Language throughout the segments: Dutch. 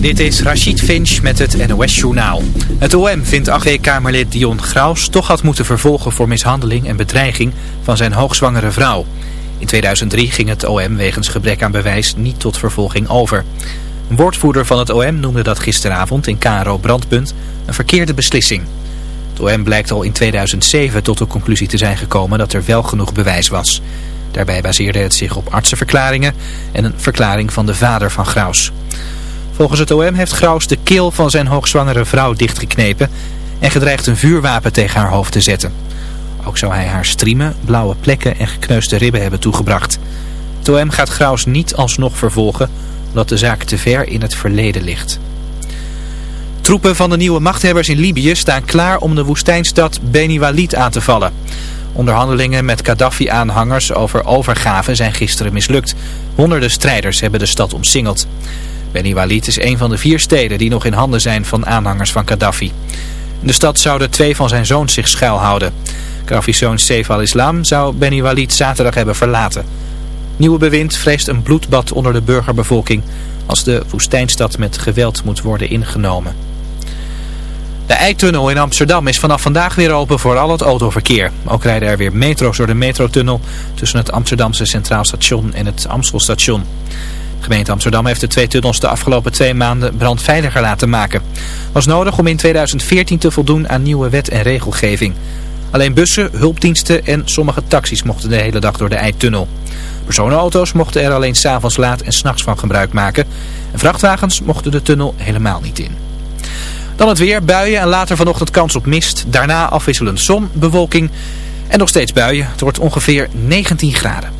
Dit is Rachid Finch met het NOS Journaal. Het OM vindt 8W-Kamerlid Dion Graus toch had moeten vervolgen voor mishandeling en bedreiging van zijn hoogzwangere vrouw. In 2003 ging het OM wegens gebrek aan bewijs niet tot vervolging over. Een woordvoerder van het OM noemde dat gisteravond in KRO Brandpunt een verkeerde beslissing. Het OM blijkt al in 2007 tot de conclusie te zijn gekomen dat er wel genoeg bewijs was. Daarbij baseerde het zich op artsenverklaringen en een verklaring van de vader van Graus. Volgens het OM heeft Graus de keel van zijn hoogzwangere vrouw dichtgeknepen en gedreigd een vuurwapen tegen haar hoofd te zetten. Ook zou hij haar striemen, blauwe plekken en gekneusde ribben hebben toegebracht. Het OM gaat Graus niet alsnog vervolgen, omdat de zaak te ver in het verleden ligt. Troepen van de nieuwe machthebbers in Libië staan klaar om de woestijnstad Beni Walid aan te vallen. Onderhandelingen met Gaddafi-aanhangers over overgave zijn gisteren mislukt. Honderden strijders hebben de stad omsingeld. Beni Walid is een van de vier steden die nog in handen zijn van aanhangers van Gaddafi. In de stad zouden twee van zijn zoons zich schuilhouden. Gaddafi's zoon Saif al-Islam zou Beni Walid zaterdag hebben verlaten. Nieuwe bewind vreest een bloedbad onder de burgerbevolking als de woestijnstad met geweld moet worden ingenomen. De Eitunnel in Amsterdam is vanaf vandaag weer open voor al het autoverkeer. Ook rijden er weer metro's door de metrotunnel tussen het Amsterdamse Centraal Station en het Amstelstation. Gemeente Amsterdam heeft de twee tunnels de afgelopen twee maanden brandveiliger laten maken. was nodig om in 2014 te voldoen aan nieuwe wet en regelgeving. Alleen bussen, hulpdiensten en sommige taxis mochten de hele dag door de Eitunnel. Personenauto's mochten er alleen s'avonds laat en s'nachts van gebruik maken. En vrachtwagens mochten de tunnel helemaal niet in. Dan het weer, buien en later vanochtend kans op mist. Daarna afwisselend zon, bewolking en nog steeds buien. Het wordt ongeveer 19 graden.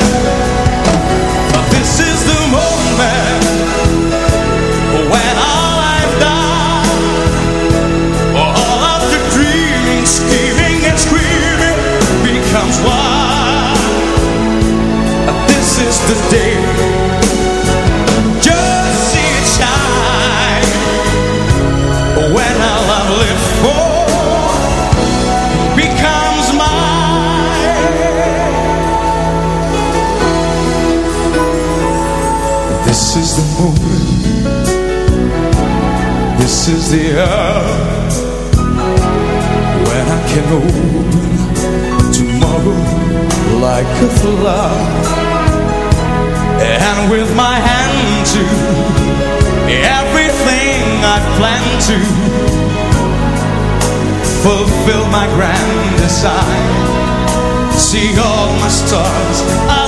Is the day. Just see it shine when all I've lived for becomes mine. This is the moment. This is the hour when I can open tomorrow like a flower. And with my hand to everything I plan to fulfill my grand design. See all my stars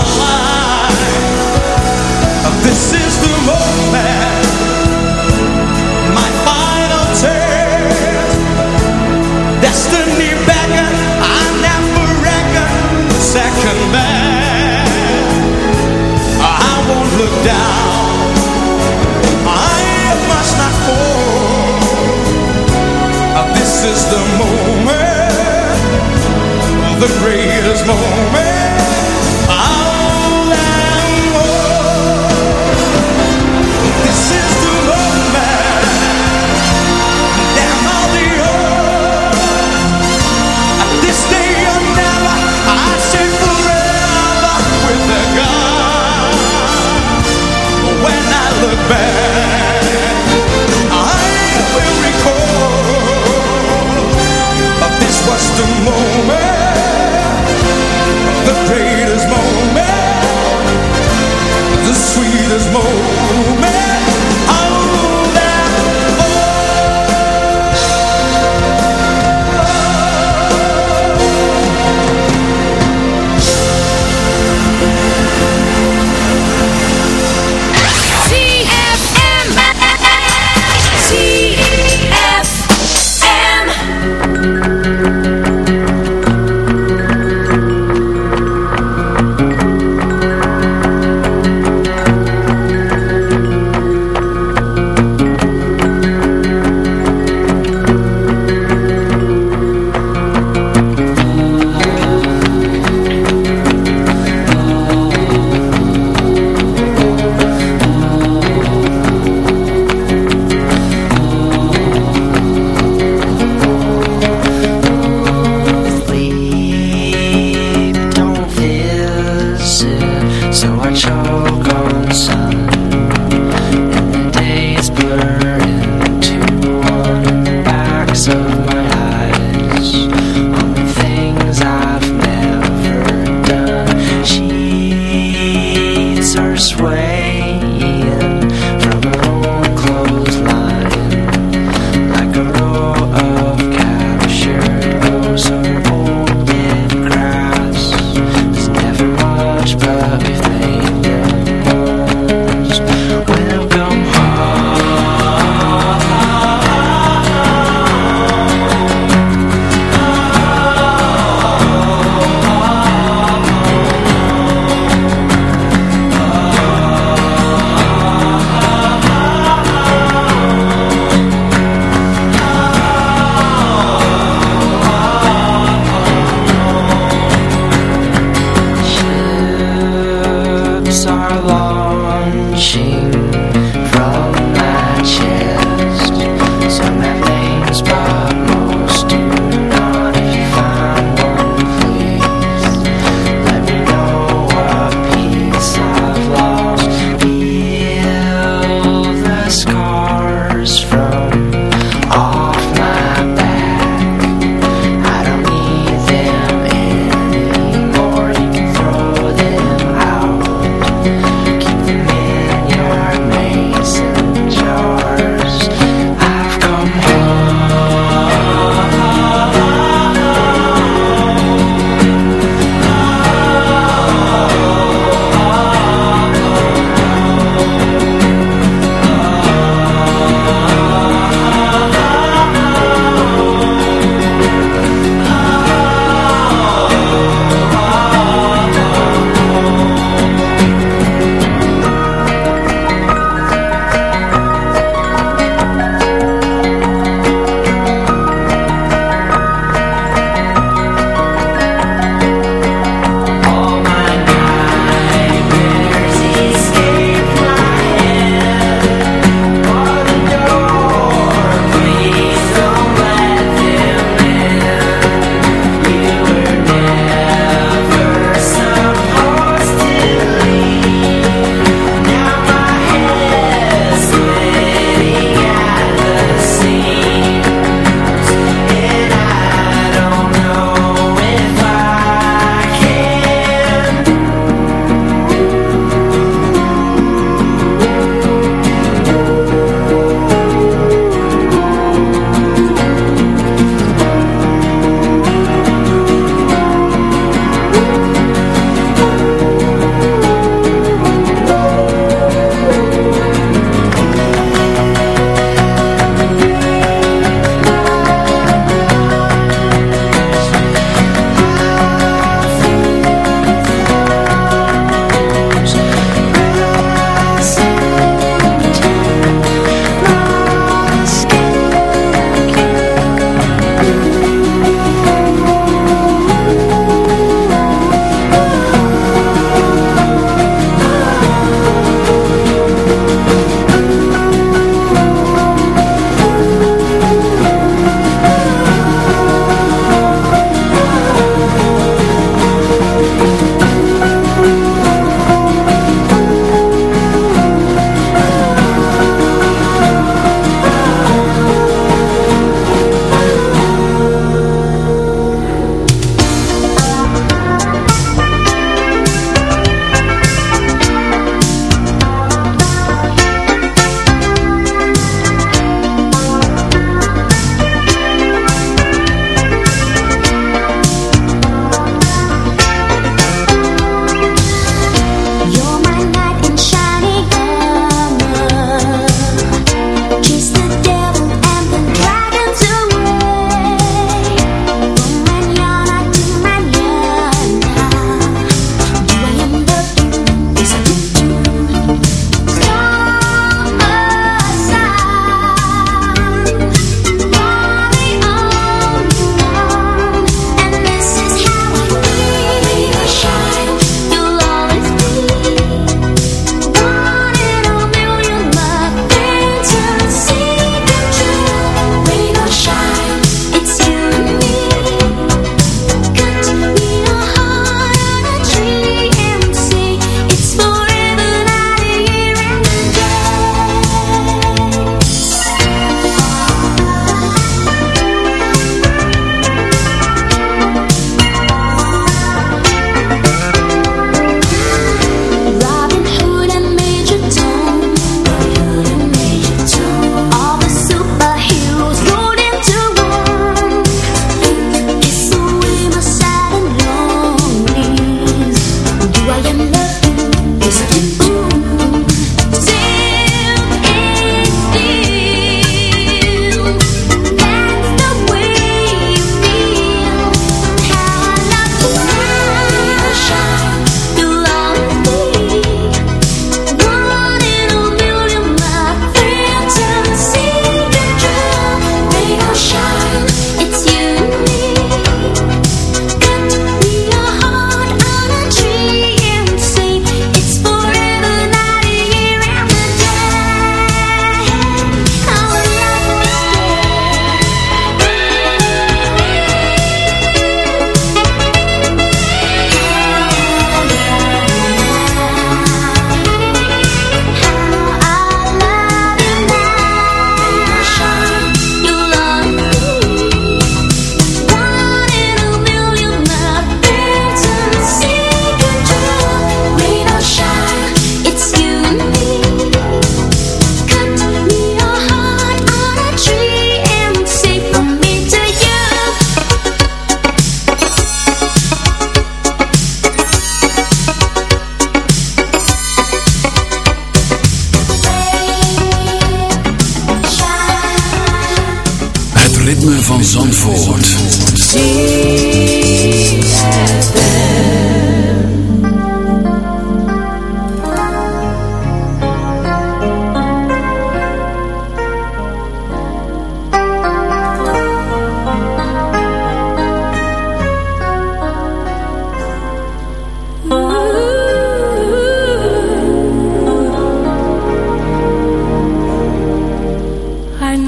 the greatest moment. I'll sweetest moment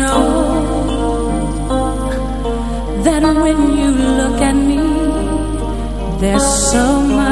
know that when you look at me, there's so much.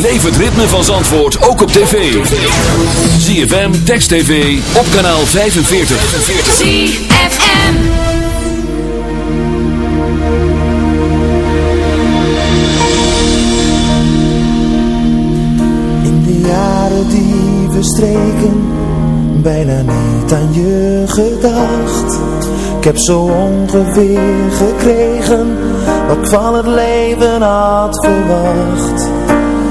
Beleef het ritme van Zandvoort ook op tv. ZFM, Text TV, op kanaal 45. ZFM In de jaren die verstreken, bijna niet aan je gedacht. Ik heb zo ongeveer gekregen, wat van het leven had verwacht.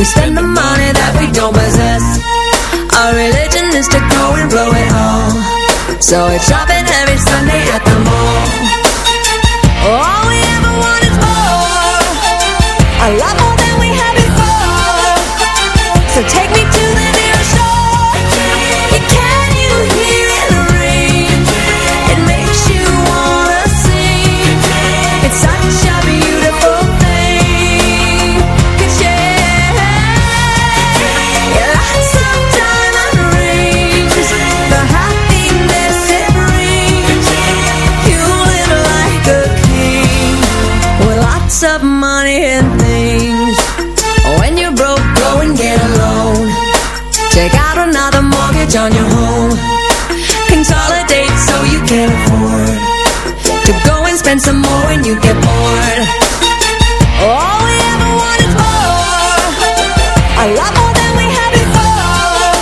We spend the money that we don't possess. Our religion is to go and blow it all. So it's shopping every Sunday at the mall. All we ever want is more A lot more mortgage on your home Consolidate so you can afford To go and spend some more when you get bored. All we ever wanted more A lot more than we had before.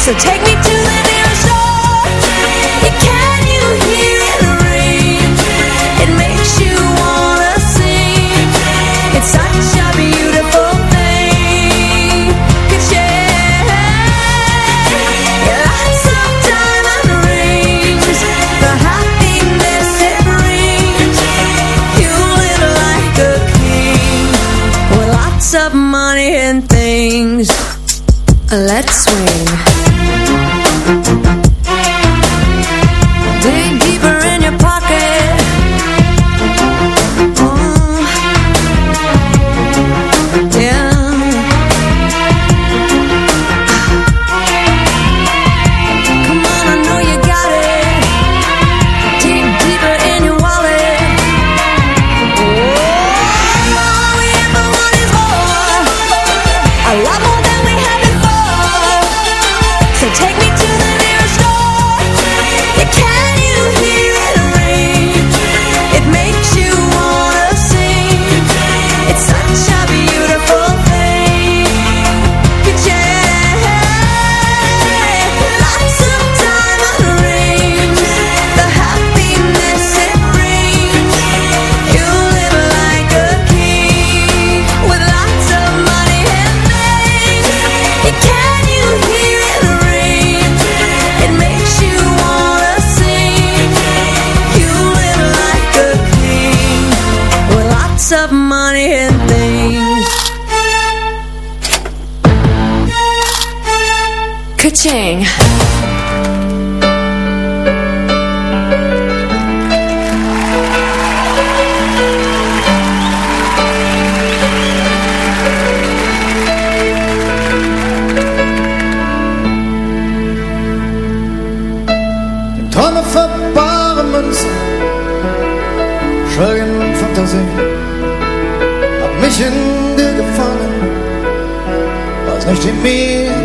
So take me to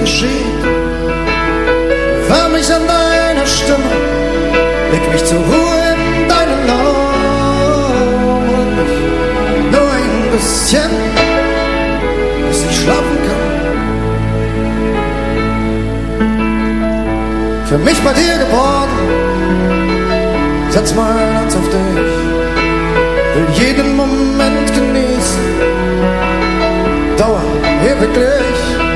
geschieht. Hör mich an deiner Stimme, leg mich zur Ruhe in deinen Lauf. Nur ein bisschen, bis ich schlafen kann. Für mich bei dir geboren, setz mein Herz auf dich. Will jeden Moment genießen, Dauer ewiglich.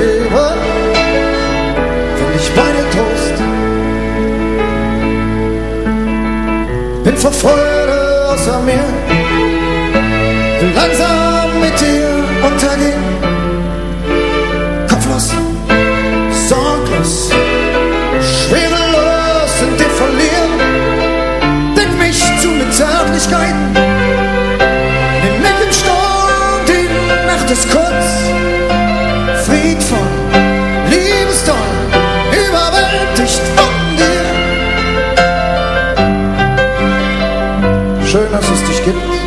gehören, ich toest, Toast. Bin voll außer mir. Tips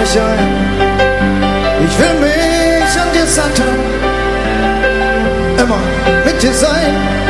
mich ein. Ich will mich an dir satteln, immer mit dir sein.